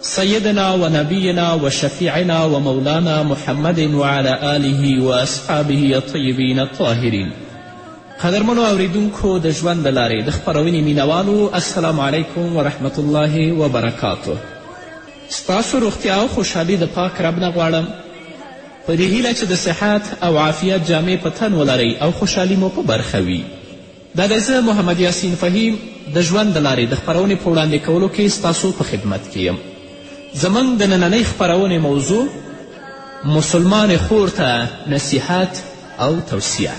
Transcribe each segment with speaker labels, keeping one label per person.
Speaker 1: سیدنا و نبینا و
Speaker 2: شفیعنا و مولانا محمد
Speaker 3: وعلی آله و اصحابه الطیبین الطاهرین قدرمنو اوریدونکو د ژوند د لارې د خپرونې مینوالو السلام علیکم ورحمت الله وبرکاته ستاسو روغتیا او خوشحالي د پاک رب نه غواړم په دې هیله چې د صحت او عافیت جامې په تن ولرئ او خوشحالي مو په برخه وي دا دی زه محمد یاسین فهیم د ژوند د لارې د خپرونې په وړاندې کولو کې ستاسو په خدمت کې یم زموږ د نننۍ خپرونې موضوع مسلمان خور ته نصیحت او توصیه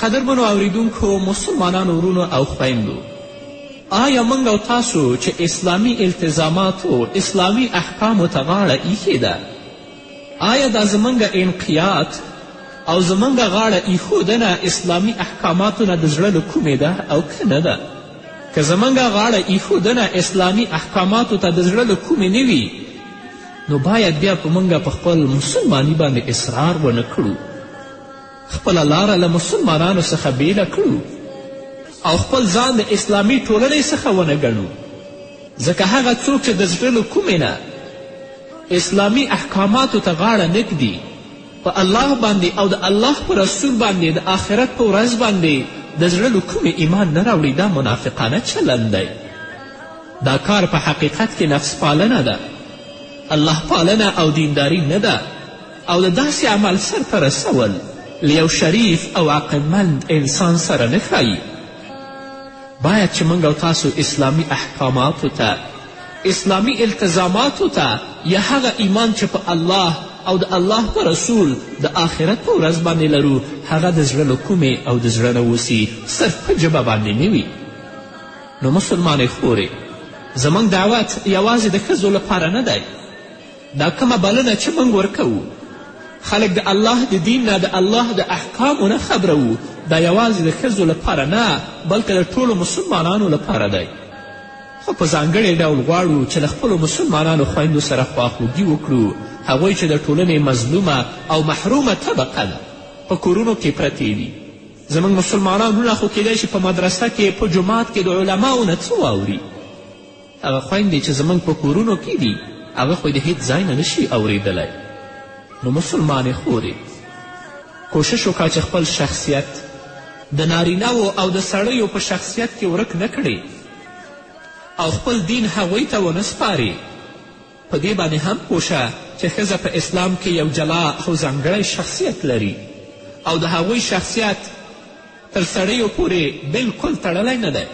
Speaker 3: قدرمنو اوریدونکو مسلمانانو ورونو او خویندو آیا موږ او تاسو چې اسلامي التزاماتو اسلامي احکامو ته غاړه ایښې ده آیا دا زمونږ انقیاد او زمونږ غاړه ایښودنه اسلامي احکاماتو نه د زړه له کومې ده او که نه ده که زمونږ غاړه ایښودنه اسلامي احکاماتو ته د زړه له کومې نه وي نو باید بیا په مونږ په خپل مسلماني باندې اصرار ونه کړو خپله لاره له مسلمانانو څخه بیله کړو او خپل ځان د اسلامي ټولنې څخه ونه ګڼو ځکه هغه څوک چې د زړه له کومې نه اسلامي احکاماتو ته غاړه نږدي په الله باندې او د الله په رسول باندې د آخرت په ورځ باندې د زړه له کومې ایمان نه راوړي دا منافقانه چلند دی دا کار په حقیقت کې نفس پالنه ده الله پالنه او دینداری نه ده او د داسې عمل سرته رسول له یو شریف او عقلمند انسان سره نه ښایي باید چې موږ او تاسو اسلامي احکاماتو ته اسلامي التزاماتو ته یا هغه ایمان چې په الله او د الله په رسول د آخرت په ورځ باندې لرو هغه د زړه له کومې او د زړه نه اوسي صرف په ژبه باندې نه وي نو مسلمانې خورې زموږ دعوت یوازې د ښځو لپاره نه دی دا کومه بلنه چې موږ ورکوو خلک د الله د دین نه د الله د احکامو نه خبروو دا یوازې د ښځو لپاره نه بلکې د ټولو مسلمانانو لپاره دی خو په ځانګړی ډول غواړو چې له خپلو مسلمانانو خویندو سره خواخوږي وکړو هغوی چې د ټولنې مظلومه او محرومه طبقه ده په کورونو کې پرتې دي زموږ مسلمانان وروڼه خو کیدای شي په مدرسه کې په جومات کې د علماو نه څه واوري هغه خویندې چې زموږ په کورونو کې دي هغه خو د هیڅ ځای نه نشي اوریدلی نو مسلمانې خورې کوشش وکړه چې خپل شخصیت د نارینهو او د سړیو په شخصیت کې ورک نه کړې او خپل دین هغوی ته ونه سپارې په دې باندې هم پوشه چې ښځه په اسلام کې یو جلا او ځانګړی شخصیت لري او د هغوی شخصیت تر سړیو پورې بلکل تړلی نه دی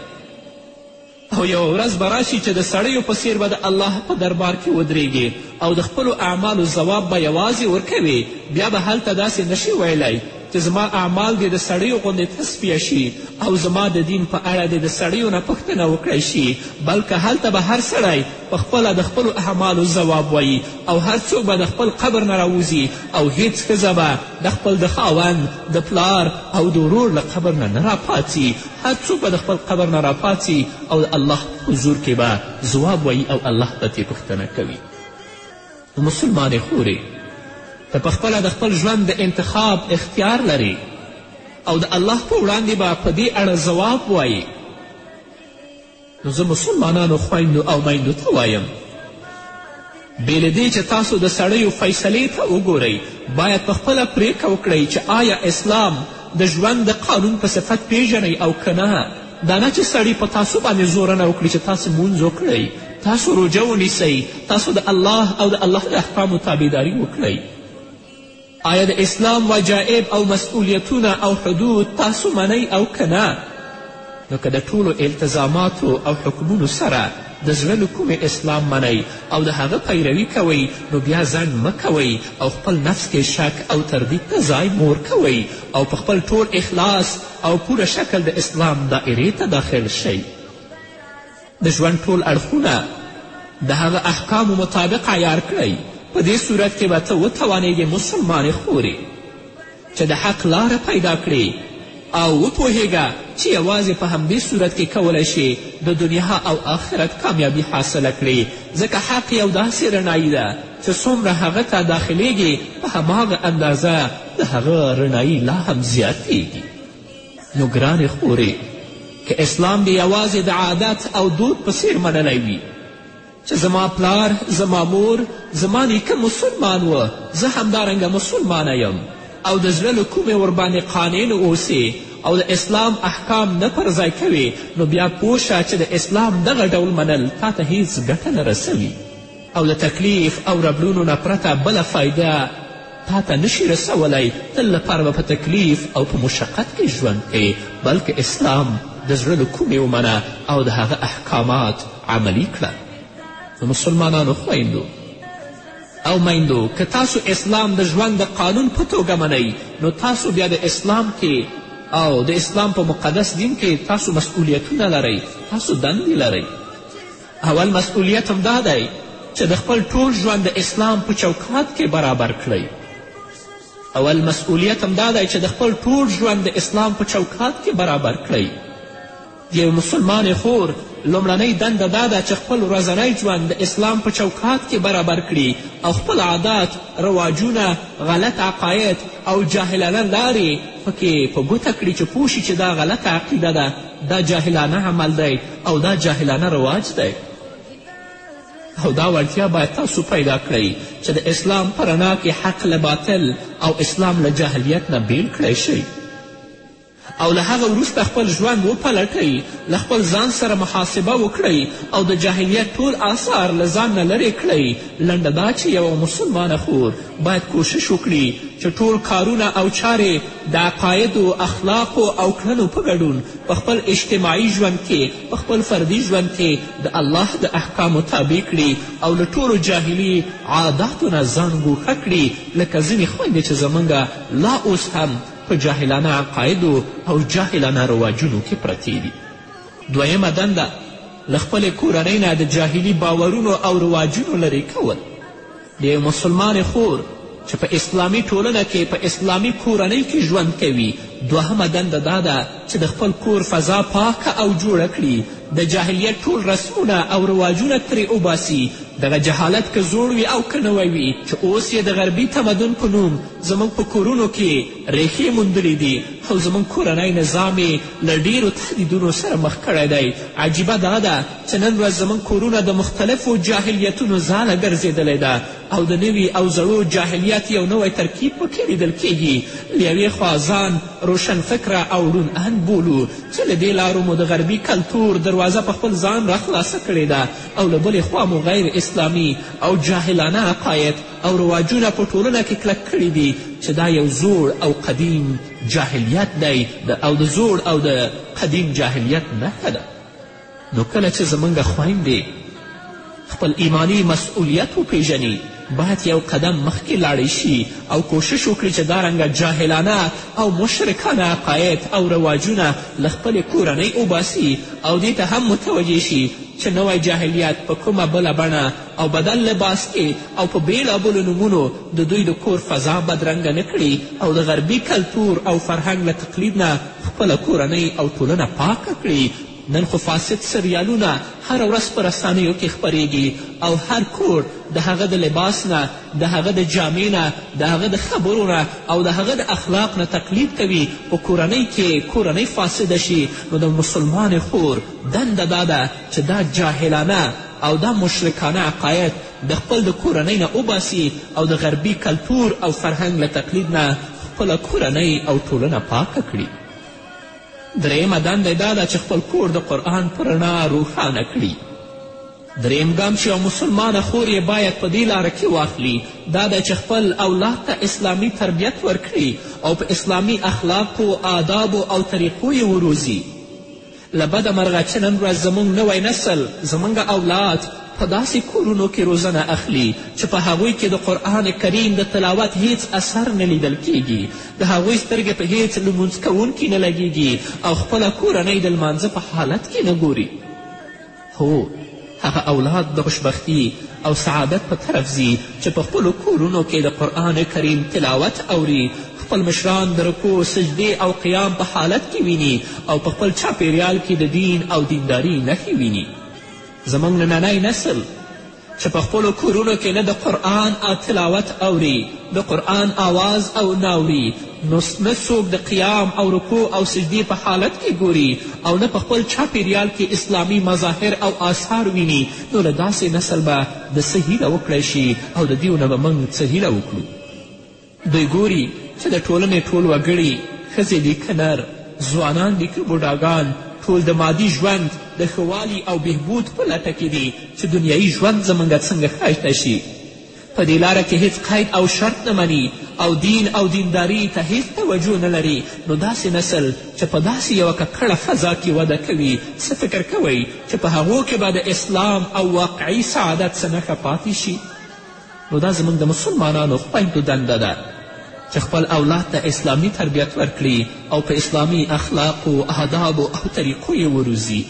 Speaker 3: خو یوه ورځ به راشي چې د سړیو په څیر به د الله په دربار کې ودریږي او د خپلو اعمالو ځواب به یوازې ورکوي بیا به هلته داسې نشي ویلی چې زما اعمال دې د سړیو غوندې تصفیه شي او زما د دین په اړه دې د سړیو نه پوښتنه وکړی شي بلکه هلته به هر سړی په خپله د خپلو اعمالو ځواب وایي او هر څوک به د خپل قبر نه راوځي او هیڅ ښځه به د خپل د خاوند د پلار او د ورور له قبر نه نه راپاڅي هر څوک به د خپل قبر نه راپاڅي او د الله حضور کې به ځواب وایي او الله به ترې پوښتنه کوي مسلمانې خورې ته پخپله د خپل ژوند د انتخاب اختیار لرې او د الله په وړاندې به په دې اړه ځواب وایي نو زه مسلمانانو خویندو او میندو ته وایم بې له دې چې تاسو د سړیو فیصلې ته وګورئ باید په خپله پریکړه وکړئ چې آیا اسلام د ژوند د قانون په صفت پیژنئ او که نه دا نه چې سړي په تاسو باندې زورنه وکړي چې تاسو مونځ وکړئ تاسو روژه ونیسئ تاسو د الله او د الله د احکامو تابعداري وکړئ آیا د اسلام وجایب او مسؤلیتونه او حدود تاسو منئ او که نه نو که د ټولو التزاماتو او حکمونو سره د زړه له کومې اسلام منئ او د هغه پیروي کوئ نو بیا ځنډ مه کوئ او خپل نفس کې شک او تردید ته ځای مور کوئ او په خپل ټول اخلاص او پوره شکل د اسلام دایرې ته داخل شئ د ژوند ټول اړخونه د هغه احکامو مطابق عیار کړئ په دې صورت کې به ته وتوانېږې مسلمانې خورې چې د حق لاره پیدا کړې او وپوهیږه چې یوازې په همدې صورت کې کولی شي د دنیا او آخرت کامیابي حاصله کړي ځکه حق یو داسې رڼایي ده چې څومره هغه ته داخلیږي په هماغه اندازه د هغه رڼایي لا هم زیاتیږي نو ګرانې خورې که اسلام دې یوازې د عادت او دود په څیر منلی وي چې زما پلار زما مور زما نیکه مسلمان و زه همدارنګه مسلمانه یم او د زړه له کومې ورباندې قانع نه اوسې او د اسلام احکام نه پر ځای کوې نو بیا پوه شه چې د اسلام دغه ډول منل تا ته هیڅ ګټه نه رسوي او له تکلیف او ربړونو نه پرته بله فایده تاته نشي رسولی تل لپاره به په تکلیف او په مشقت کې ژوند کوي بلکې اسلام د زړه له کومې ومنه او د هغه احکامات عملي کړه د مسلمانانو خویندو او میندو که تاسو اسلام د ژوند د قانون په توګه منئ نو تاسو بیا د اسلام کې او د اسلام په مقدس دین کې تاسو مسئولیتونه لرئ تاسو دندې لرئ اول مسؤلیت هم دا دی چې د خپل ټول ژوند د اسلام په چوکات کې برابر کړئ اول مسؤلیت هم دا دی چې د خپل ټول ژوند د اسلام په چوکات کې برابر کړئ د یو مسلمان خور لومړنۍ دنده دا ده چې خپل ورځنی ژوند د اسلام په چوکات کې برابر کړي او خپل عادات رواجونه غلط عقاید او جاهلانه لارې پکې په ګوته کړي چې پوه شي چې دا غلطه عقیده ده دا جاهلانه عمل دی او دا جاهلانه رواج دی او دا وړتیا باید تاسو پیدا کړئ چې د اسلام په رڼا کې حق له باطل او اسلام له جاهلیت نه بیل کړی شئ او له هغه وروسته خپل ژوند وپلټئ له خپل ځان سره محاسبه وکړئ او د جاهلیت ټول آثار له ځان نه لرې کړئ لنډه دا چې یوه مسلمانه خور باید کوشش وکړي چې ټول کارونه او چارې د عقایدو، اخلاقو او کړنو په ګډون په خپل اجتماعي ژوند کې، په خپل فردي ژوند کې د الله د احکامو تابع کړي او له ټولو جاهلي عاداتو نه ځان ګوښه کړي لکه ځینې خویندې چې زموږ لا اوس هم په جاهلانه عقایدو او جاهلانه رواجونو کې پرتې دي. دویمه دنده له خپلې کورنۍ نه د جاهلي باورونو او رواجونو لرې کول د یوې مسلمانې خور چې په اسلامي ټولنه کې په اسلامي کورنۍ کې ژوند کوي دوهمه دنده دا ده چې د خپل کور فضا پاکه او جوړه کړي د جاهلیت ټول رسمونه او رواجونه ترې وباسي دغه جهالت که زوړ وي او که نوی وي چې اوس یې د غربي تمدن په نوم زموږ په کورونو کې ریښې موندلې دي او زموږ کورنی نظام یې له ډیرو تهدیدونو سره مخ کړی دی عجیبه دا ده چې نن ورځ زموږ کورونه د مختلفو جاهلیتونو ځاله ګرځېدلی ده او د نوي او زړو جاهلیت یو نوی ترکیب پکې لیدل کیږي له یوې خوا ځان روشنفکره او ړون اند بولو چې له دې لارو مو د غربي کلتور دروازه په خپل ځان راخلاصه کړې ده او له بلې خوا مو غیر اسلامي او جاهلانه عقاید او رواجونه په ټولنه کې کلک کړي دي چې دا یو زوړ او قدیم جاهلیت دی او د زوړ او د قدیم جاهلیت نښه ده نو کله چې زموږ خویندې خپل ایماني مسؤلیت وپیژني باید یو قدم مخکې لاړې شي او کوشش وکړي چې دا رنګه جاهلانه او مشرکانه عقاید او رواجونه له خپلې کورنۍ وباسي او دې ته هم متوجه شي چې نوی جاهلیت په کومه بله بڼه او بدل لباس کې او په بېلابېلو نومونو د دوی د کور فضا بدرنګه نه کړي او د غربي کلتور او فرهنګ له تقلید نه خپله کورنۍ او ټولنه پاکه کړي نن خو فاسد سریالونه هره ورځ په رسنیو کې خپرېږي او هر کور د هغه د لباس نه د هغه د جامې نه د هغه د خبرو نه او د هغه د اخلاق نه تقلید کوي په کورنۍ کې کورنۍ فاسده شي نو د مسلمانې خور دنده دا ده چې دا جاهلانه او دا مشرکانه عقاید د خپل د کورنۍ نه وباسي او د غربي کلتور او فرهنګ له تقلید نه خپله کورنۍ او ټولنه پاکه کړي درېیمه دنده یې دا ده چې خپل کور د قرآن په رڼا روښانه کړي دریم ګام چې یو مسلمانه خور یې باید په دې لاره کې واخلي دا دی چې خپل اولاد ته اسلامي تربیت ورکړي او په اسلامي اخلاقو آدابو او طریقو یې وروزي له بده مرغه چې نن ورځ زموږ نوی نسل زموږ اولاد په داسې کورونو کې روزنه اخلي چې په هغوی کې د قرآن کریم د تلاوت هیڅ اثر نه لیدل کیږي د هغوی سترګې په هېڅ لمونځ کوونکي نه لګېږي او خپله کورنۍ د لمانځه په حالت کې نه ګوري هو هغه اولاد د خوشبختی او سعادت په طرف ځي چې په خپلو کورونو کې د قرآن کریم تلاوت اوري خپل مشران د رکوع سجدې او قیام په حالت کې ویني او په خپل چاپیریال کې د دین او دینداری نښې ویني زموږ نننی نسل چې په خپلو کورونو کې نه د قرآن تلاوت اوري د قرآن آواز او ناوري نو نه څوک د قیام او رکوع او سجدې په حالت کې ګوري او نه په خپل چاپیریال کې اسلامي مظاهر او آثار ویني نو له داسې نسل به د څه هیله وکړی شي او د دیو نه به موږ څه هیله وکړو دی ګوري چې د ټولنې ټول وګړي ښځې دي که نر ځوانان دي که بوډاګان ټول د مادي ژوند د ښه والي او بهبود په لټه کې دي چې دنیایي ژوند زموږ څنګه ښایسته شي په دې لاره کې هیڅ قید او شرط نه مني او دین او دینداری ته هیڅ توجه نه لري نو داسې نسل چې په داسې یوه ککړه فضا کې وده کوي څه فکر کوئ چې په هغو کې به د اسلام او واقعي سعادت څه نښه پاتې شي نو دا زموږ د مسلمانانو خویندو دنده ده چې خپل اولاد ته اسلامي تربیت ورکړي او په اسلامي اخلاقو آدابو او طریقو یې وروزي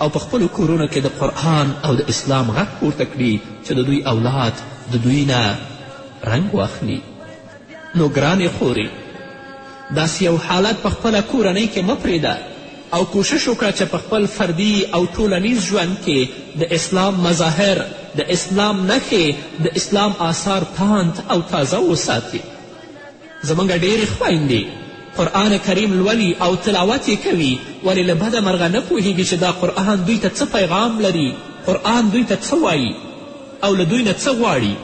Speaker 3: او په خپلو کورونو کې د قرآن او د اسلام غږ پورته کړي چې د دوی اولاد د دوی نه رنګ واخلي نو ګرانې خورې داسې یو حالت په خپله کورنۍ کې مه پرېږده او کوشش وکړه چې په خپل فردي او ټولنیز ژوند کې د اسلام مظاهر د اسلام نښې د اسلام آثار تاند او تازه وساتي زموږ ډېرې خویندې قرآن کریم لولي او تلاوت یې کوي ولې له بده مرغه نه پوهیږي چې دا قرآن دوی ته څه پیغام لري قرآن دوی ته څه وایي او له دوی نه څه غواړي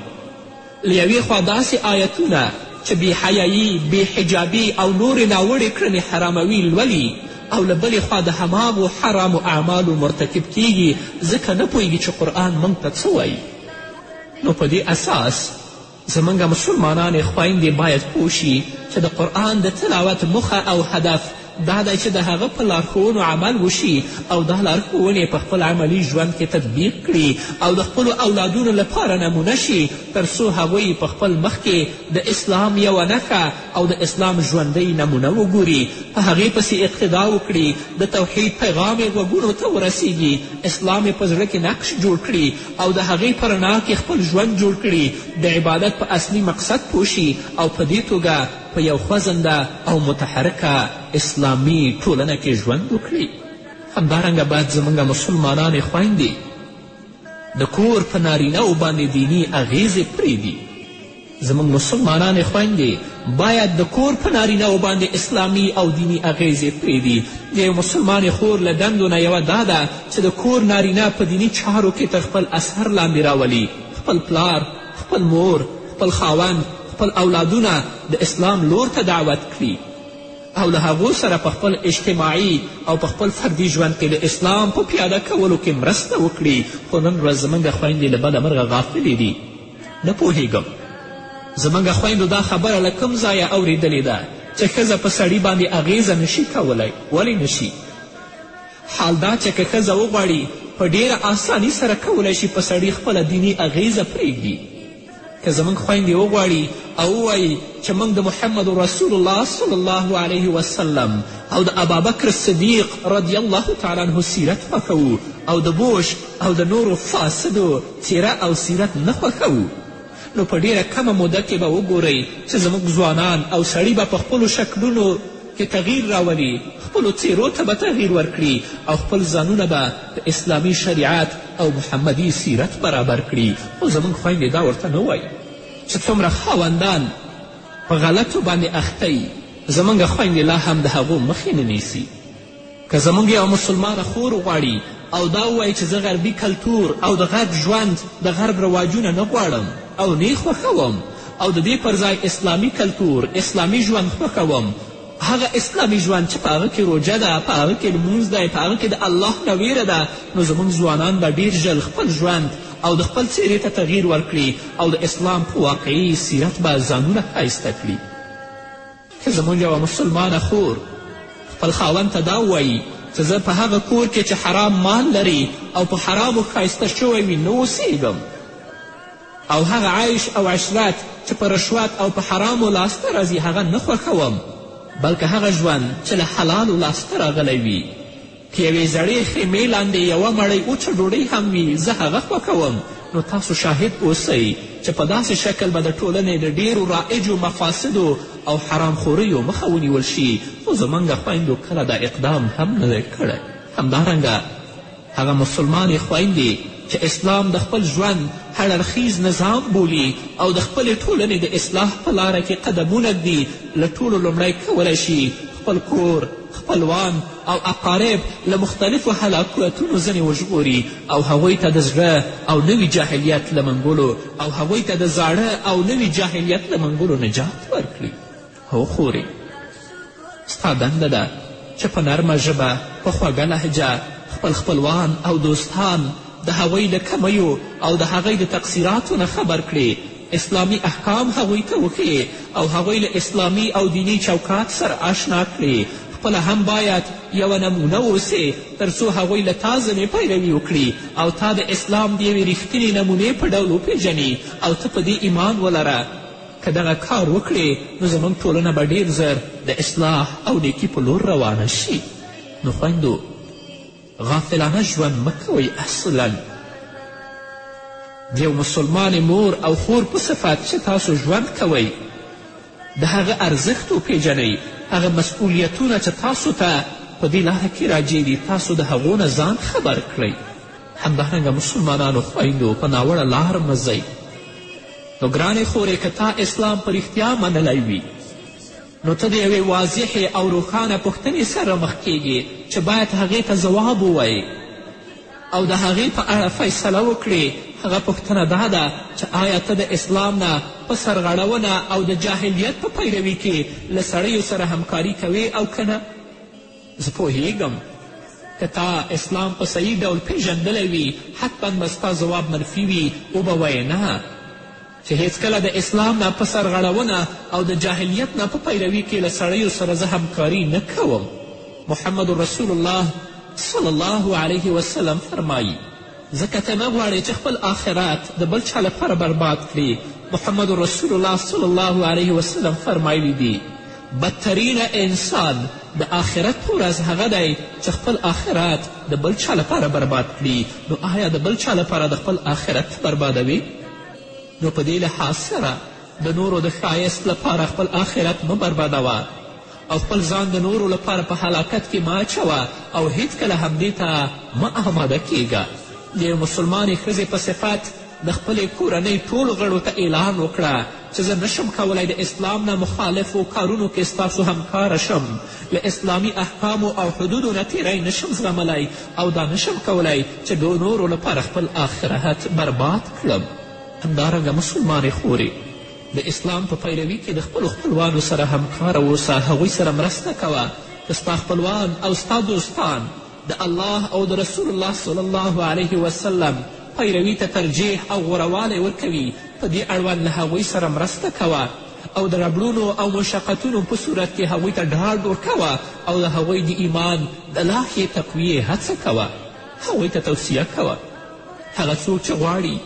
Speaker 3: له یوې خوا داسې آیتونه چې بې حیایي، بې حجابي او نورې ناوړې کړنې حراموي لولي او له بلې خوا د هماغو حرامو اعمالو مرتکب کیږي ځکه نه پوهیږي چې قرآن موږ ته څه وایي نو په دې اساس زموږ مسلمانانې خویندې باید پوه شي چې د قرآن د تلاوت موخه او هدف دا ده چې د هغه په لارښوونو عمل وشي او دا لارښوونې په خپل عملي ژوند کې تطبیق کړي او د خپلو اولادونو لپاره نمونه شي تر څو هغوی په خپل مخ کې د اسلام یوه نښه او د اسلام ژوندۍ نمونه وګوري په هغې پسې اقتدا وکړي د توحید پیغام یې غوږونو ته ورسیږي اسلام یې په زړه کې نقش جوړ کړي او د هغې په رڼا کې خپل ژوند جوړ کړي د عبادت په اصلي مقصد پوه او په دې توګه په یو خوځنده او متحرکه اسلامي ټولنه کې ژوند وکړي همدارنګه باید زموږ مسلمانانې خویندې د کور په نارینهو باندې دیني اغیزې پرېږدي زموږ مسلمانانې خویندې باید د کور په نارینهو باندې اسلامي او دیني اغیزې پرېږدي د یو مسلمانې خور له دندو نه یوه دا ده چې د کور نارینه په دیني چارو کې تر خپل اثر لاندې راولي خپل پلار خپل مور خپل خاوند خپل اولادونه د اسلام لور ته دعوت کړي او له هغو سره په خپل اجتماعي او په خپل فردي ژوند کې د اسلام په پیاده کولو کې مرسته وکړي خو نن ورځ زموږ خویندې له بده مرغه غافلې دي نه پوهیږم زموږ خویندو دا خبره له کوم ځایه اوریدلې ده چې ښځه په سړي باندې اغیزه نشي کولی ولې نشي حال دا چې که ښځه وغواړي په ډېره آساني سره کولی شي په سړي خپله دیني اغېزه پرېږدي که زموږ خویندې وغواړي او ووایي چې موږ د محمد رسول الله صلی الله علیه وسلم او د ابابکر صدیق رضی الله تعالی عنه سیرت خوښوو او د بوش او د نورو فاسدو څیره او سیرت نه خوښوو نو په ډېره کمه موده کې به وګورئ چې زموږ ځوانان او سړي به په خپلو شکلونو کې تغییر راولي خپلو څېرو ته به تغییر ورکړي او خپل ځانونه به په اسلامي شریعت او محمدي سیرت برابر کړي خو زموږ خویندې دا ورته نه وایي چې څومره خاوندان په غلطو باندې اخته زموږ خویندې لا هم د هغو مخې نه نیسي که زموږ یوه مسلمانه خور غواړي او دا ووایي چې زه غربي کلتور او د غرب ژوند د غرب رواجونه نه غواړم او نه یې خوښوم او د دې پر ځای اسلامي کلتور اسلامي ژوند خوښوم هغه اسلامي ژوند چې په هغه کې روژه ده په هغه کې لمونځ دی په هغه کې د الله نه ویره ده نو زموږ ځوانان به ډیر ژر خپل ژوند او د خپل څیرې ته تغییر ورکړي او د اسلام په واقعي سیرت به ځانونه ښایسته کړي که زموږ یوه مسلمانه خور خپل خاوند ته دا ووایي چې زه په هغه کور کې چې حرام مال لري او په حرامو ښایسته شوی وي نه اوسېږم او هغه عیش او عشرت چې په رشوت او په حرامو لاسته راځي هغه نه خوښوم بلکې هغه ژوند چې له حلالو لاسته راغلی وي که یوې زړې خیمې لاندې یوه مړۍ وچه ډوډۍ هم وي زه هغه خوښوم نو تاسو شاهد اوسئ چې په داسې شکل به د ټولنې د ډیرو رایجو مفاسدو او حرامخوریو مخه ونیول شي خو زموږ خویندو کله دا اقدام هم نه دی کړی همدارنګه هغه مسلمانې خویندې چې اسلام د خپل ژوند هر اړخیز نظام بولي او د خپلې ټولنې د اصلاح په لاره کې قدمونه ږدي له ټولو لومړی کولی شي خپل کور خپلوان او اقارب له مختلفو هلاکتونو ځنې وژغوري او هغوی ته د زړه او نوي جاهلیت له منګولو او هغوی ته د زاړه او نوي جاهلیت له منګولو نجات ورکړي هو خورې ستا دنده ده چې په نرمه ژبه په خوږه لهجه خپل خپلوان او دوستان د هغوی له کمیو او د هغوی د تقصیراتو نه خبر کړي، اسلامي احکام هغوی ته وښيي او هغوی له اسلامي او دیني چوکات سره اشنا کړي، خپله هم باید یوه نمونه اوسې تر څو هغوی له تا ځنې پیروي وکړي او تا د اسلام د یوې رښتینې نمونې په ډول وپېژني او ته په دې ایمان ولره. که دغه کار وکړې نو زموږ ټولنه به ډېر زر د اصلاح او نېکي په لور روانه شي. نو خویندو! غافلانه ژوند مه کوئ اصلا د یو مسلمانې مور او خور په صفت چې تاسو ژوند کوئ د هغه ارزښت وپیژنئ هغه مسؤلیتونه چې تاسو ته په دې لاره کې راجع دي تاسو د هغو نه ځان خبر کړئ همدارنګه مسلمانانو خویندو په ناوړه لار مه ځئ نو ګرانې خورې که تا اسلام په رښتیا منلی وي نو ته د یوې واضحې او روښانه پوښتنې سره مخ کیږې چې باید هغې ته ځواب ووایې او د هغې په اړه فیصله وکړې هغه پوښتنه دا ده چې آیا ته د اسلام نه په سرغړونه او د جاهلیت په پیروي کې له سړیو سره همکاري کوې او که نه زه پوهیږم که تا اسلام په صحیح ډول پیژندلی وي حتما به ستا ځواب منفي وي وبه وایې نه چې هېڅکله د اسلام نه په سرغړونه او د جاهلیت نه په پیروي کې له سړیو سره زه همکاري نه کوم محمد رسول الله صلی الله علیه وسلم فرمایي ځکه ته نه غواړې چې خپل آخرت د بل چا لپاره برباد کړې محمد رسول الله صلی الله علیه وسلم فرمایلی دي بدترین انسان د آخرت په ورځ هغه دی چې خپل آخرت د بل چا لپاره برباد کړي نو آیا د بل چا لپاره د خپل آخرت بربادوي نو په دې لحاظ سره د نورو د ښایست لپاره خپل آخرت مه بربادوه او خپل ځان د نورو لپاره په هلاکت کې مه اچوه او هیڅکله همدې ته مه آماده کیږه د یو مسلمانې ښځې په صفت د خپلې کورنۍ ټولو غړو ته اعلان وکړه چې زه نشم کولی د اسلام نه مخالفو کارونو کې ستاسو همکاره شم له اسلامي احکامو او حدودو نه تیری نشم زغملی او دا نه شم کولای چې د نورو لپاره خپل آخرت برباد کړم همدارنګه مسلمانې خورې د اسلام په پیروي کې د خپلو خپلوانو سره همکاره اوسه هغوی سره مرسته کوه که ستا خپلوان او ستا دوستان د الله او د رسول الله صلی الله علیه وسلم پیروي ته ترجیح او غوروالی ورکوي په دې اړوند له هغوی سره مرسته کوه او د ربړونو او مشقتونو په صورت کې هغوی ته ډاډ ورکوه او د هغوی د ایمان د لا ښې تقویې هڅه کوه هغوی ته توصیه کوه هغه څوک چې غواړي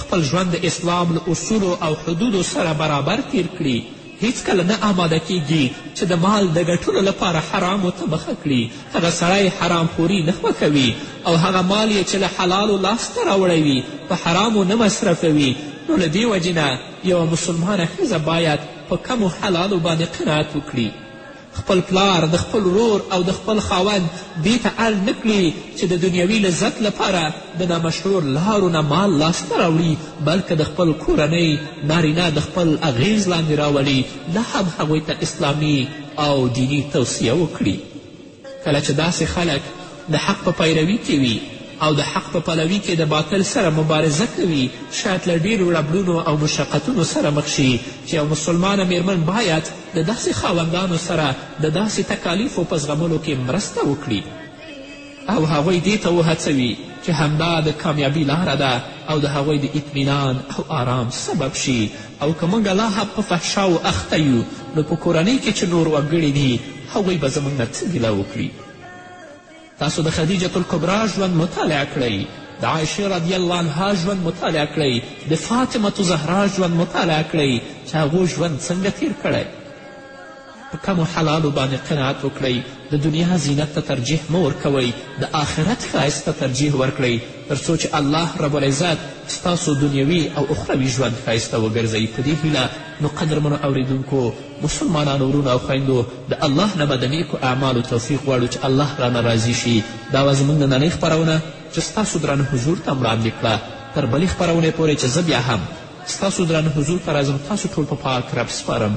Speaker 3: خپل ژوند د اسلام له اصولو او حدودو سره برابر تیر کړي هیڅکله نه آماده کیږي چې د مال د ګټلو لپاره حرامو ته مخه کړي هغه سړی حرام خوري نه خوښوي او هغه مال یې چې له حلالو لاسته راوړی وي په حرامو نه مصرفوي نو له دې وجې نه یوه مسلمانه ښځه باید په کمو حلالو باندې قناعت وکړي
Speaker 4: خپل پلار د خپل ورور او د خپل خاوند دې ته اړ نه کړي چې د دنیوي لذت لپاره د نامشروع لارو نه مال لاسته راوړي بلکې د خپل کورنۍ نارینه د خپل اغیز لاندې راولي لا هم هغوی ته اسلامي او دیني توصیه وکړي کله چې داسې خلک د حق په پیروي کې وي او د حق په پلوي کې د باطل سره مبارزه کوي شاید له ډېرو ربړونو او مشقتونو سره مخ شي چې یو مسلمانه میرمن باید د داسې خاوندانو سره د داسې تکالیفو په زغملو کې مرسته وکړي او هغوی دې ته وهڅوي چې همدا د کامیابی لاره ده او د هغوی د اطمینان او آرام سبب شي او که موږ لا هم په فحشاوو اخته یو نو په کورنۍ کې چې نور وګړي دي هغوی به زموږ نه څه ګیله وکړي تاسو د خدیجة الکبرا ژوند مطالعه کړئ د عایشې رضی الله عنها ژوند مطالعه کړئ د فاطمة زهرا ژوند مطالعه کړئ چې هغو ژوند څنګه تیر کړی په کمو حلالو باندې قناعت وکړئ د دنیا زینت ته ترجیح مه ورکوئ د آخرت ښایست ته ترجیح ورکړئ تر څو چې الله رب العزت ستاسو دنیوي او اخروي ژوند ښایسته وګرځوي په دې هیله نو قدرمنو اوریدونکو مسلمانانو ورونو او خویندو د الله نه به د نیکو اعمالو توفیق غواړو چې الله رانه راضي شي دا وه زموږ نننۍ خپرونه چې ستاسو درانه حضور ته وړاندې کړه تر بلې خپرونې پورې چې زه بیا هم ستاسو درانه حضور ته راځم تاسو ټول په پاک رب سپارم